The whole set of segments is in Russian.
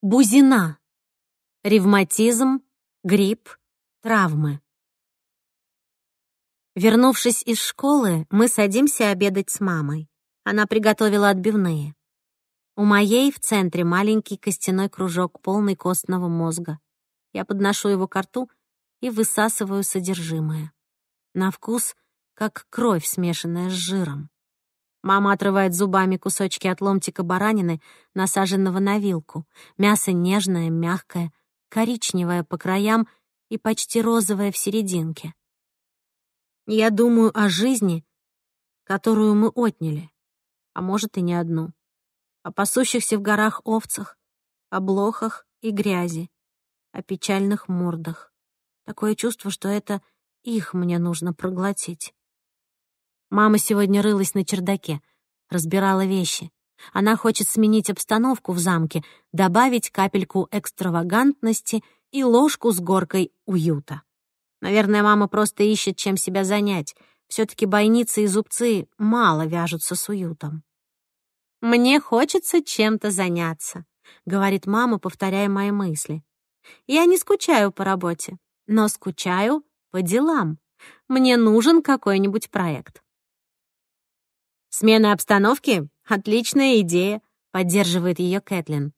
Бузина. Ревматизм, грипп, травмы. Вернувшись из школы, мы садимся обедать с мамой. Она приготовила отбивные. У моей в центре маленький костяной кружок, полный костного мозга. Я подношу его к рту и высасываю содержимое. На вкус, как кровь, смешанная с жиром. Мама отрывает зубами кусочки от ломтика баранины, насаженного на вилку. Мясо нежное, мягкое, коричневое по краям и почти розовое в серединке. Я думаю о жизни, которую мы отняли, а может и не одну. О пасущихся в горах овцах, о блохах и грязи, о печальных мордах. Такое чувство, что это их мне нужно проглотить. Мама сегодня рылась на чердаке, разбирала вещи. Она хочет сменить обстановку в замке, добавить капельку экстравагантности и ложку с горкой уюта. Наверное, мама просто ищет, чем себя занять. все таки бойницы и зубцы мало вяжутся с уютом. «Мне хочется чем-то заняться», — говорит мама, повторяя мои мысли. «Я не скучаю по работе, но скучаю по делам. Мне нужен какой-нибудь проект». «Смена обстановки — отличная идея», — поддерживает ее Кэтлин.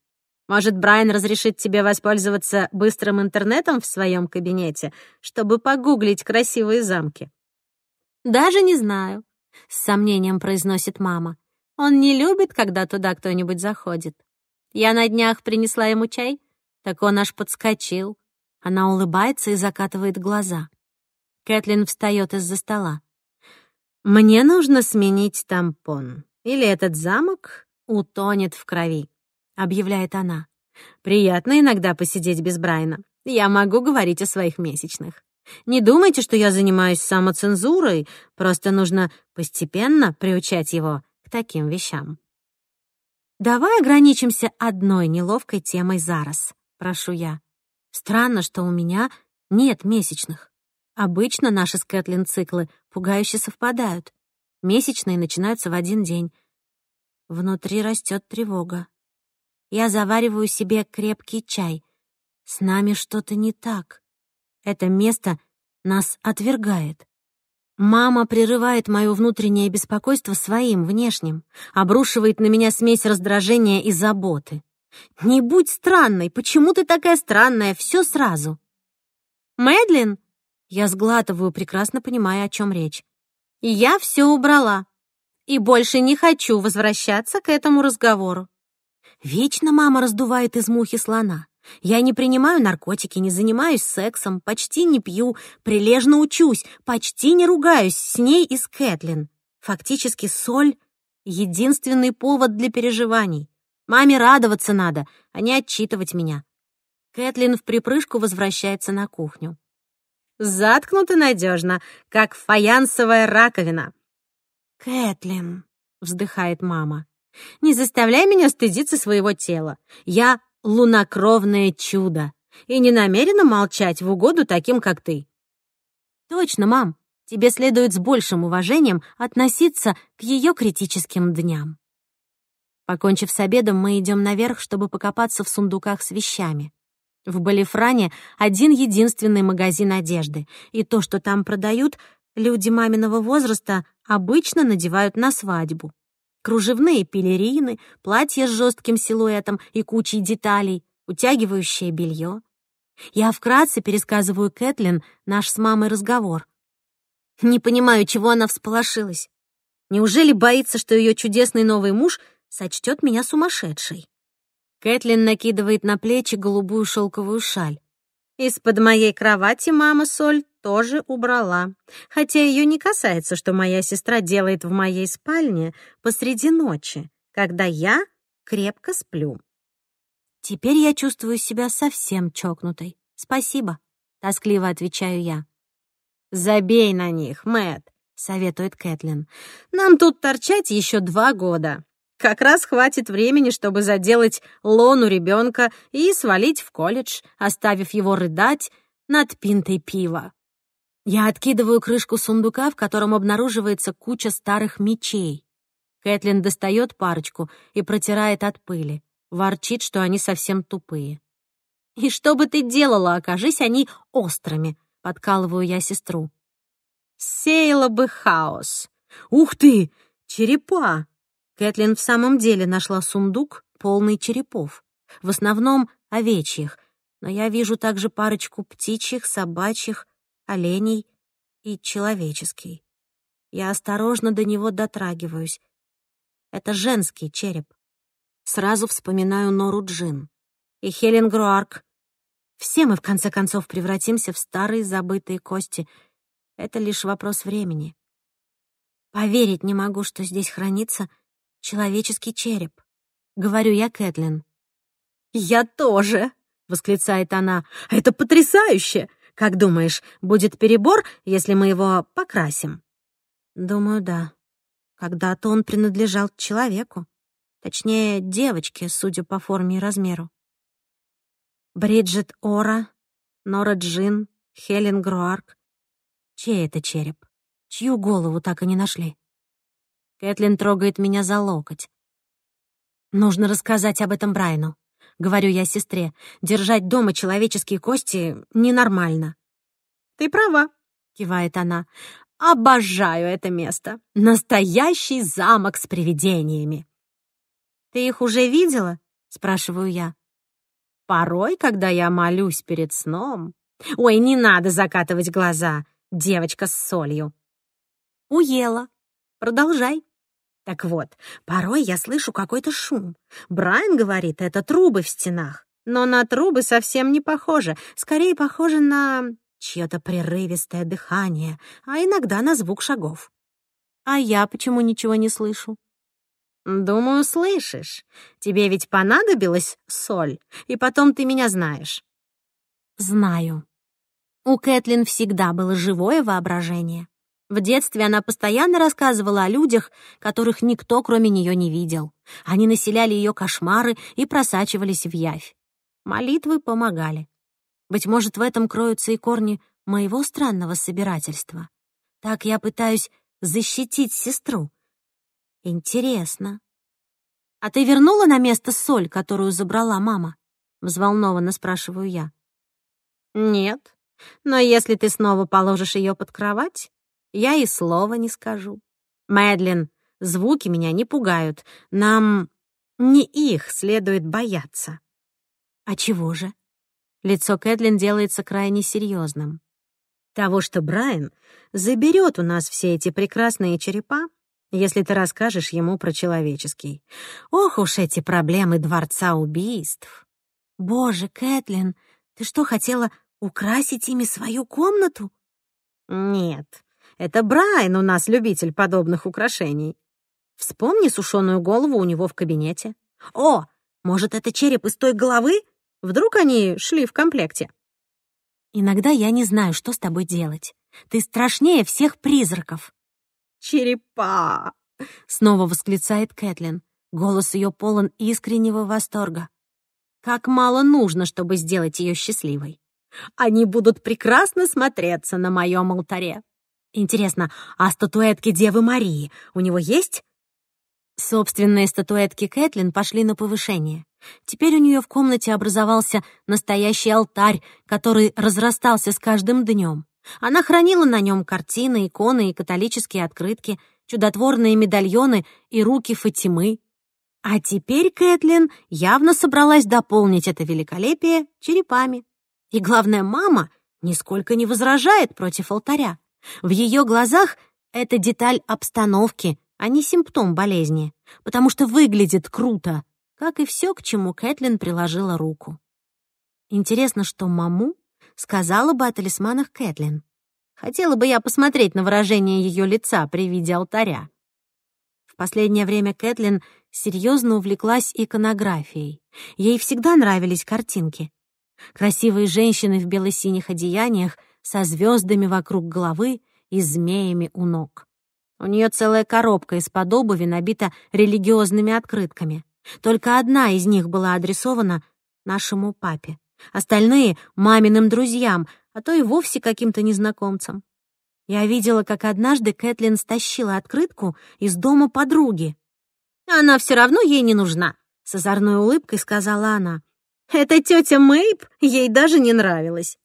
«Может, Брайан разрешит тебе воспользоваться быстрым интернетом в своем кабинете, чтобы погуглить красивые замки?» «Даже не знаю», — с сомнением произносит мама. «Он не любит, когда туда кто-нибудь заходит. Я на днях принесла ему чай, так он аж подскочил». Она улыбается и закатывает глаза. Кэтлин встает из-за стола. Мне нужно сменить тампон. Или этот замок утонет в крови, объявляет она. Приятно иногда посидеть без Брайна. Я могу говорить о своих месячных. Не думайте, что я занимаюсь самоцензурой, просто нужно постепенно приучать его к таким вещам. Давай ограничимся одной неловкой темой зараз, прошу я. Странно, что у меня нет месячных. Обычно наши с Кэтлин циклы пугающе совпадают. Месячные начинаются в один день. Внутри растет тревога. Я завариваю себе крепкий чай. С нами что-то не так. Это место нас отвергает. Мама прерывает мое внутреннее беспокойство своим, внешним, обрушивает на меня смесь раздражения и заботы. «Не будь странной! Почему ты такая странная? Все сразу!» «Мэдлин!» Я сглатываю, прекрасно понимая, о чем речь. «Я все убрала. И больше не хочу возвращаться к этому разговору». Вечно мама раздувает из мухи слона. Я не принимаю наркотики, не занимаюсь сексом, почти не пью, прилежно учусь, почти не ругаюсь с ней и с Кэтлин. Фактически соль — единственный повод для переживаний. Маме радоваться надо, а не отчитывать меня. Кэтлин в припрыжку возвращается на кухню заткнуты надежно, как фаянсовая раковина. «Кэтлин», — вздыхает мама, — «не заставляй меня стыдиться своего тела. Я лунокровное чудо и не намерена молчать в угоду таким, как ты». «Точно, мам, тебе следует с большим уважением относиться к ее критическим дням». Покончив с обедом, мы идем наверх, чтобы покопаться в сундуках с вещами. В Балифране один единственный магазин одежды, и то, что там продают, люди маминого возраста обычно надевают на свадьбу. Кружевные пелерины, платья с жестким силуэтом и кучей деталей, утягивающее белье. Я вкратце пересказываю Кэтлин наш с мамой разговор. Не понимаю, чего она всполошилась. Неужели боится, что ее чудесный новый муж сочтет меня сумасшедшей? Кэтлин накидывает на плечи голубую шелковую шаль. Из-под моей кровати мама соль тоже убрала. Хотя ее не касается, что моя сестра делает в моей спальне посреди ночи, когда я крепко сплю. Теперь я чувствую себя совсем чокнутой. Спасибо, тоскливо отвечаю я. Забей на них, Мэтт, советует Кэтлин. Нам тут торчать еще два года. Как раз хватит времени, чтобы заделать лону ребенка и свалить в колледж, оставив его рыдать над пинтой пива. Я откидываю крышку сундука, в котором обнаруживается куча старых мечей. Кэтлин достает парочку и протирает от пыли. Ворчит, что они совсем тупые. «И что бы ты делала, окажись они острыми», — подкалываю я сестру. «Сеяла бы хаос». «Ух ты! Черепа!» Кэтлин в самом деле нашла сундук, полный черепов, в основном овечьих, но я вижу также парочку птичьих, собачьих, оленей и человеческий. Я осторожно до него дотрагиваюсь. Это женский череп. Сразу вспоминаю Нору Джин и Хелен Груарк. Все мы, в конце концов, превратимся в старые забытые кости. Это лишь вопрос времени. Поверить не могу, что здесь хранится человеческий череп. Говорю я Кэтлин. «Я тоже!» — восклицает она. «Это потрясающе! Как думаешь, будет перебор, если мы его покрасим?» «Думаю, да. Когда-то он принадлежал человеку. Точнее, девочке, судя по форме и размеру. Бриджит Ора, Нора Джин, Хелен Груарк. Чей это череп? Чью голову так и не нашли?» Кэтлин трогает меня за локоть. «Нужно рассказать об этом Брайну», — говорю я сестре. «Держать дома человеческие кости ненормально». «Ты права», — кивает она. «Обожаю это место. Настоящий замок с привидениями». «Ты их уже видела?» — спрашиваю я. «Порой, когда я молюсь перед сном...» «Ой, не надо закатывать глаза, девочка с солью». «Уела. Продолжай». Так вот, порой я слышу какой-то шум. Брайан говорит, это трубы в стенах. Но на трубы совсем не похоже. Скорее похоже на чье-то прерывистое дыхание, а иногда на звук шагов. А я почему ничего не слышу? «Думаю, слышишь. Тебе ведь понадобилась соль, и потом ты меня знаешь». «Знаю. У Кэтлин всегда было живое воображение. В детстве она постоянно рассказывала о людях, которых никто, кроме нее, не видел. Они населяли ее кошмары и просачивались в явь. Молитвы помогали. Быть может, в этом кроются и корни моего странного собирательства. Так я пытаюсь защитить сестру. Интересно. «А ты вернула на место соль, которую забрала мама?» — взволнованно спрашиваю я. «Нет, но если ты снова положишь ее под кровать, я и слова не скажу. Мэдлин, звуки меня не пугают. Нам не их следует бояться. А чего же? Лицо Кэтлин делается крайне серьезным. Того, что Брайан заберет у нас все эти прекрасные черепа, если ты расскажешь ему про человеческий. Ох уж эти проблемы дворца убийств. Боже, Кэтлин, ты что, хотела украсить ими свою комнату? Нет, это Брайан у нас любитель подобных украшений. Вспомни сушеную голову у него в кабинете. О, может, это череп из той головы? Вдруг они шли в комплекте? Иногда я не знаю, что с тобой делать. Ты страшнее всех призраков. Черепа! Снова восклицает Кэтлин. Голос ее полон искреннего восторга. Как мало нужно, чтобы сделать ее счастливой. Они будут прекрасно смотреться на моем алтаре. Интересно, а статуэтки Девы Марии у него есть? Собственные статуэтки Кэтлин пошли на повышение. Теперь у нее в комнате образовался настоящий алтарь, который разрастался с каждым днем. Она хранила на нем картины, иконы и католические открытки, чудотворные медальоны и руки Фатимы. А теперь Кэтлин явно собралась дополнить это великолепие черепами. И главное, мама нисколько не возражает против алтаря. В ее глазах это деталь обстановки, а не симптом болезни, потому что выглядит круто, как и все, к чему Кэтлин приложила руку. Интересно, что маму сказала бы о талисманах Кэтлин. Хотела бы я посмотреть на выражение ее лица при виде алтаря. В последнее время Кэтлин серьезно увлеклась иконографией. Ей всегда нравились картинки. Красивые женщины в бело-синих одеяниях — со звездами вокруг головы и змеями у ног. У нее целая коробка из-под обуви набита религиозными открытками. Только одна из них была адресована нашему папе. Остальные — маминым друзьям, а то и вовсе каким-то незнакомцам. Я видела, как однажды Кэтлин стащила открытку из дома подруги. «Она все равно ей не нужна», — с озорной улыбкой сказала она. «Эта тетя Мэйб ей даже не нравилась.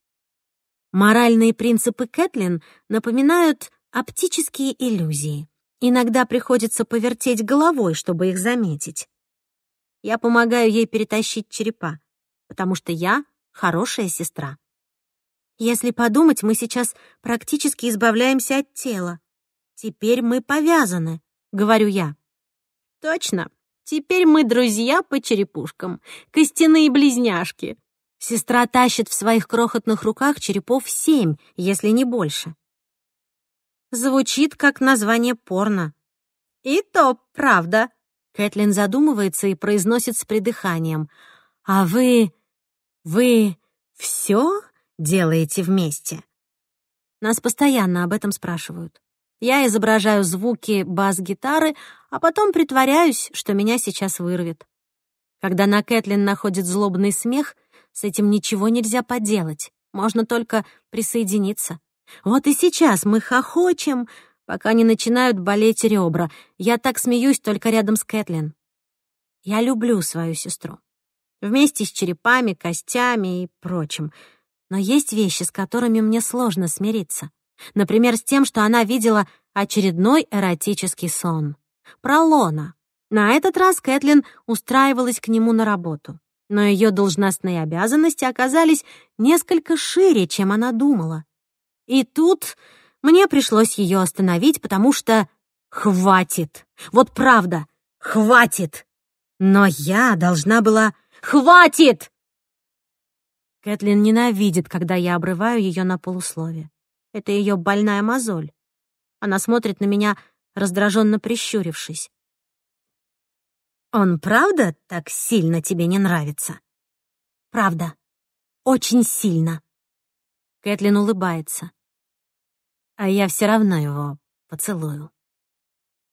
Моральные принципы Кэтлин напоминают оптические иллюзии. Иногда приходится повертеть головой, чтобы их заметить. Я помогаю ей перетащить черепа, потому что я хорошая сестра. Если подумать, мы сейчас практически избавляемся от тела. Теперь мы повязаны, говорю я. Точно. Теперь мы друзья по черепушкам, костяные близняшки, Сестра тащит в своих крохотных руках черепов семь, если не больше. Звучит как название порно. И то правда. Кэтлин задумывается и произносит с придыханием. А вы... вы все делаете вместе? Нас постоянно об этом спрашивают. Я изображаю звуки бас-гитары, а потом притворяюсь, что меня сейчас вырвет. Когда на Кэтлин находит злобный смех — с этим ничего нельзя поделать. Можно только присоединиться. Вот и сейчас мы хохочем, пока не начинают болеть ребра. Я так смеюсь только рядом с Кэтлин. Я люблю свою сестру. Вместе с черепами, костями и прочим. Но есть вещи, с которыми мне сложно смириться. Например, с тем, что она видела очередной эротический сон. Про Лона. На этот раз Кэтлин устраивалась к нему на работу но ее должностные обязанности оказались несколько шире, чем она думала. И тут мне пришлось ее остановить, потому что хватит. Вот правда, хватит. Но я должна была... Хватит! Кэтлин ненавидит, когда я обрываю ее на полуслове. Это ее больная мозоль. Она смотрит на меня, раздраженно прищурившись. Он правда так сильно тебе не нравится? Правда. Очень сильно. Кэтлин улыбается. А я все равно его поцелую.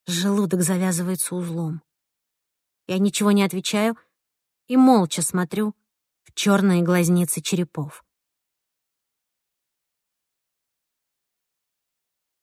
Желудок завязывается узлом. Я ничего не отвечаю и молча смотрю в черные глазницы черепов.